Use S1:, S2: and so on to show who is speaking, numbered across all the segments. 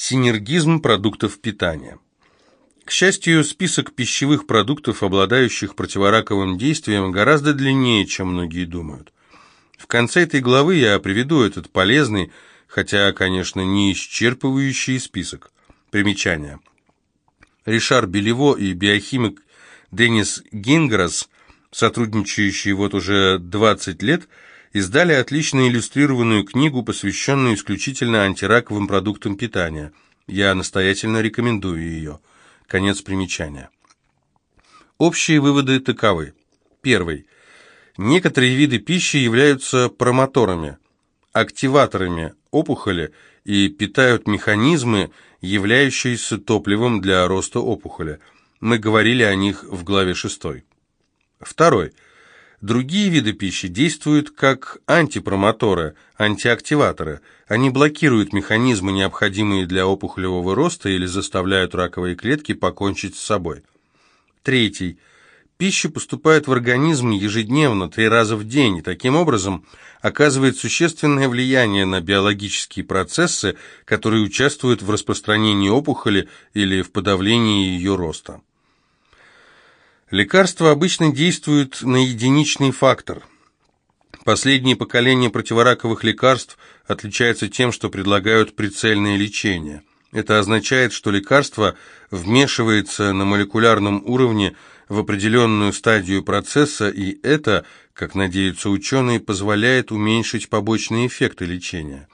S1: Синергизм продуктов питания. К счастью, список пищевых продуктов, обладающих противораковым действием, гораздо длиннее, чем многие думают. В конце этой главы я приведу этот полезный, хотя, конечно, не исчерпывающий список. Примечания. Ришар Белево и биохимик Денис Гинграс, сотрудничающие вот уже 20 лет, издали отлично иллюстрированную книгу, посвященную исключительно антираковым продуктам питания. Я настоятельно рекомендую ее. Конец примечания. Общие выводы таковы. Первый. Некоторые виды пищи являются промоторами, активаторами опухоли и питают механизмы, являющиеся топливом для роста опухоли. Мы говорили о них в главе 6. Второй. Другие виды пищи действуют как антипромоторы, антиактиваторы. Они блокируют механизмы, необходимые для опухолевого роста, или заставляют раковые клетки покончить с собой. Третий. Пища поступает в организм ежедневно, три раза в день, и таким образом оказывает существенное влияние на биологические процессы, которые участвуют в распространении опухоли или в подавлении ее роста. Лекарства обычно действуют на единичный фактор. Последние поколения противораковых лекарств отличаются тем, что предлагают прицельное лечение. Это означает, что лекарство вмешивается на молекулярном уровне в определенную стадию процесса, и это, как надеются ученые, позволяет уменьшить побочные эффекты лечения.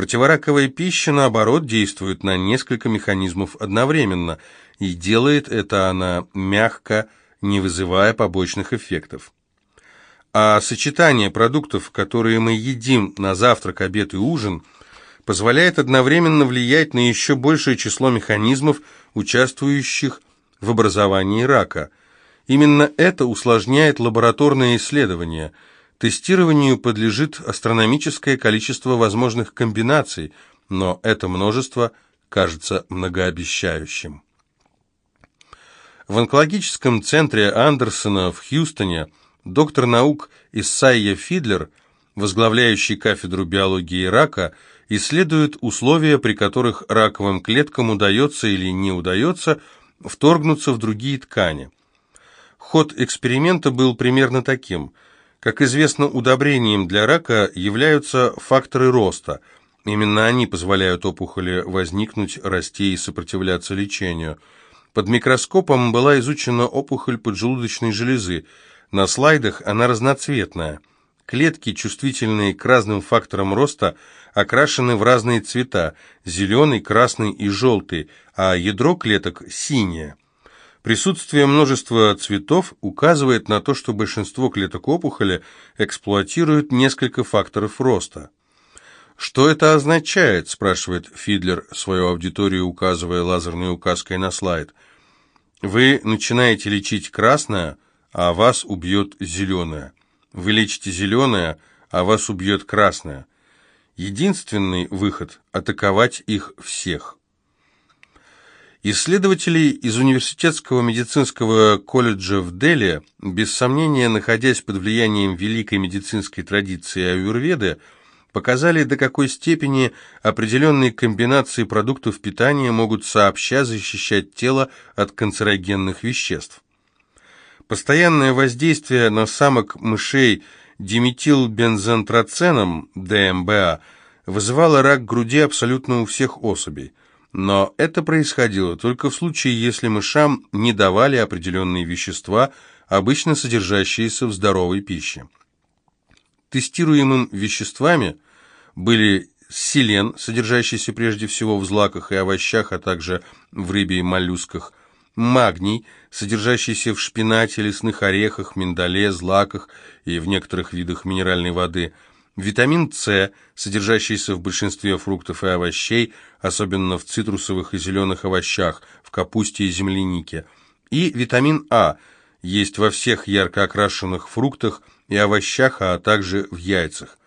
S1: Противораковая пища, наоборот, действует на несколько механизмов одновременно, и делает это она мягко, не вызывая побочных эффектов. А сочетание продуктов, которые мы едим на завтрак, обед и ужин, позволяет одновременно влиять на еще большее число механизмов, участвующих в образовании рака. Именно это усложняет лабораторные исследования – Тестированию подлежит астрономическое количество возможных комбинаций, но это множество кажется многообещающим. В онкологическом центре Андерсона в Хьюстоне доктор наук Исайя Фидлер, возглавляющий кафедру биологии рака, исследует условия, при которых раковым клеткам удается или не удается вторгнуться в другие ткани. Ход эксперимента был примерно таким – как известно, удобрением для рака являются факторы роста. Именно они позволяют опухоли возникнуть, расти и сопротивляться лечению. Под микроскопом была изучена опухоль поджелудочной железы. На слайдах она разноцветная. Клетки, чувствительные к разным факторам роста, окрашены в разные цвета – зеленый, красный и желтый, а ядро клеток – синее. Присутствие множества цветов указывает на то, что большинство клеток опухоли эксплуатируют несколько факторов роста. «Что это означает?» – спрашивает Фидлер свою аудиторию, указывая лазерной указкой на слайд. «Вы начинаете лечить красное, а вас убьет зеленое. Вы лечите зеленое, а вас убьет красное. Единственный выход – атаковать их всех». Исследователи из Университетского медицинского колледжа в Дели, без сомнения находясь под влиянием великой медицинской традиции аюрведы, показали, до какой степени определенные комбинации продуктов питания могут сообща защищать тело от канцерогенных веществ. Постоянное воздействие на самок мышей диметилбензотраценом, ДМБА, вызывало рак груди абсолютно у всех особей. Но это происходило только в случае, если мышам не давали определенные вещества, обычно содержащиеся в здоровой пище. Тестируемым веществами были селен, содержащийся прежде всего в злаках и овощах, а также в рыбе и моллюсках, магний, содержащийся в шпинате, лесных орехах, миндале, злаках и в некоторых видах минеральной воды – Витамин С, содержащийся в большинстве фруктов и овощей, особенно в цитрусовых и зеленых овощах, в капусте и землянике. И витамин А есть во всех ярко окрашенных фруктах и овощах, а также в яйцах.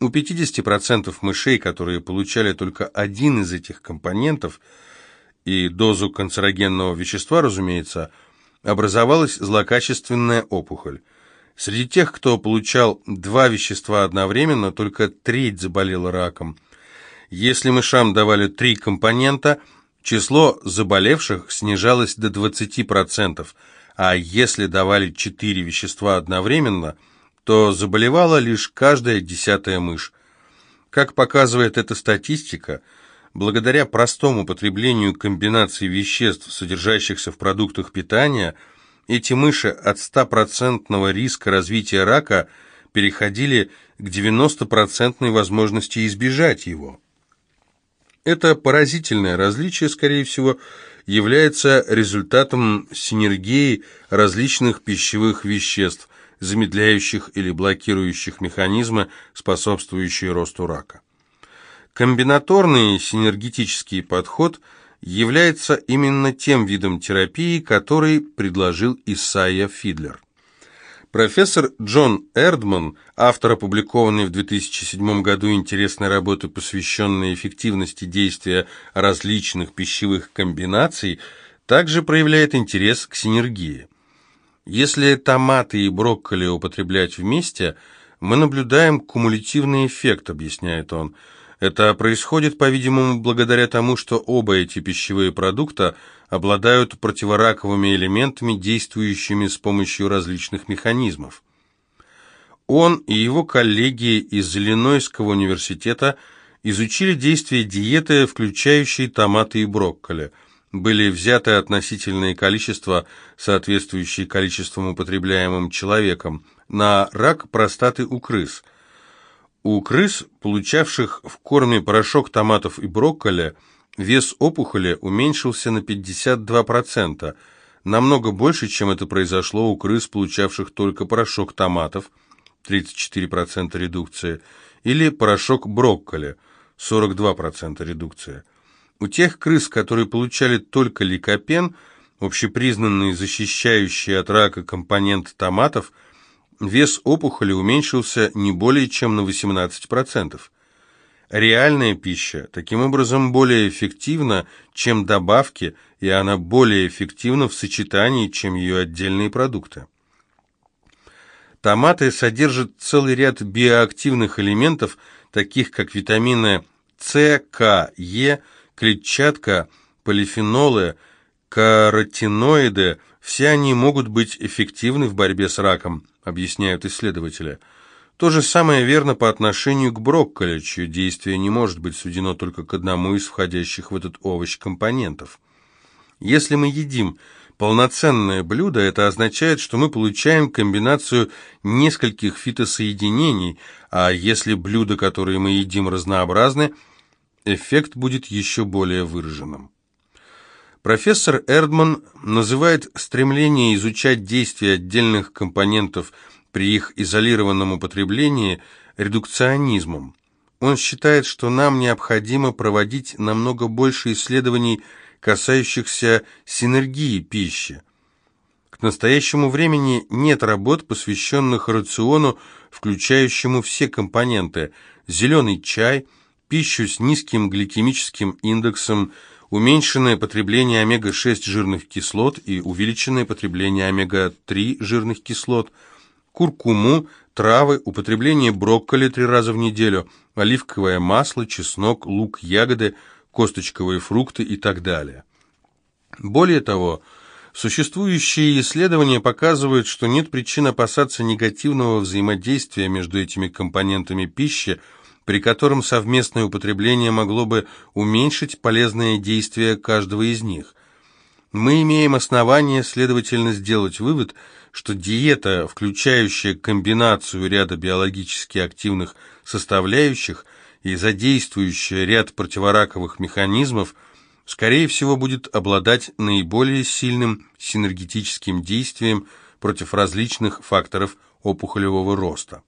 S1: У 50% мышей, которые получали только один из этих компонентов, и дозу канцерогенного вещества, разумеется, образовалась злокачественная опухоль. Среди тех, кто получал два вещества одновременно, только треть заболела раком. Если мышам давали три компонента, число заболевших снижалось до 20%, а если давали четыре вещества одновременно, то заболевала лишь каждая десятая мышь. Как показывает эта статистика, благодаря простому потреблению комбинаций веществ, содержащихся в продуктах питания, эти мыши от 100% риска развития рака переходили к 90% возможности избежать его. Это поразительное различие, скорее всего, является результатом синергии различных пищевых веществ, замедляющих или блокирующих механизмы, способствующие росту рака. Комбинаторный синергетический подход является именно тем видом терапии, который предложил Исайя Фидлер. Профессор Джон Эрдман, автор опубликованной в 2007 году интересной работы, посвященной эффективности действия различных пищевых комбинаций, также проявляет интерес к синергии. Если томаты и брокколи употреблять вместе, мы наблюдаем кумулятивный эффект, объясняет он. Это происходит, по-видимому, благодаря тому, что оба эти пищевые продукта обладают противораковыми элементами, действующими с помощью различных механизмов. Он и его коллеги из Иллинойского университета изучили действие диеты, включающей томаты и брокколи – были взяты относительные количества, соответствующие количествам употребляемым человеком, на рак простаты у крыс. У крыс, получавших в корме порошок томатов и брокколи, вес опухоли уменьшился на 52%, намного больше, чем это произошло у крыс, получавших только порошок томатов, 34% редукция, или порошок брокколи, 42% редукция. У тех крыс, которые получали только ликопен, общепризнанный защищающий от рака компонент томатов, вес опухоли уменьшился не более чем на 18%. Реальная пища таким образом более эффективна, чем добавки, и она более эффективна в сочетании, чем ее отдельные продукты. Томаты содержат целый ряд биоактивных элементов, таких как витамины С, К, Е, клетчатка, полифенолы, каротиноиды, все они могут быть эффективны в борьбе с раком, объясняют исследователи. То же самое верно по отношению к брокколи, чье действие не может быть сведено только к одному из входящих в этот овощ компонентов. Если мы едим полноценное блюдо, это означает, что мы получаем комбинацию нескольких фитосоединений, а если блюда, которые мы едим, разнообразны – эффект будет еще более выраженным. Профессор Эрдман называет стремление изучать действия отдельных компонентов при их изолированном употреблении редукционизмом. Он считает, что нам необходимо проводить намного больше исследований, касающихся синергии пищи. К настоящему времени нет работ, посвященных рациону, включающему все компоненты – зеленый чай – пищу с низким гликемическим индексом, уменьшенное потребление омега-6 жирных кислот и увеличенное потребление омега-3 жирных кислот, куркуму, травы, употребление брокколи три раза в неделю, оливковое масло, чеснок, лук, ягоды, косточковые фрукты и так далее. Более того, существующие исследования показывают, что нет причин опасаться негативного взаимодействия между этими компонентами пищи, при котором совместное употребление могло бы уменьшить полезное действие каждого из них. Мы имеем основание, следовательно, сделать вывод, что диета, включающая комбинацию ряда биологически активных составляющих и задействующая ряд противораковых механизмов, скорее всего, будет обладать наиболее сильным синергетическим действием против различных факторов опухолевого роста.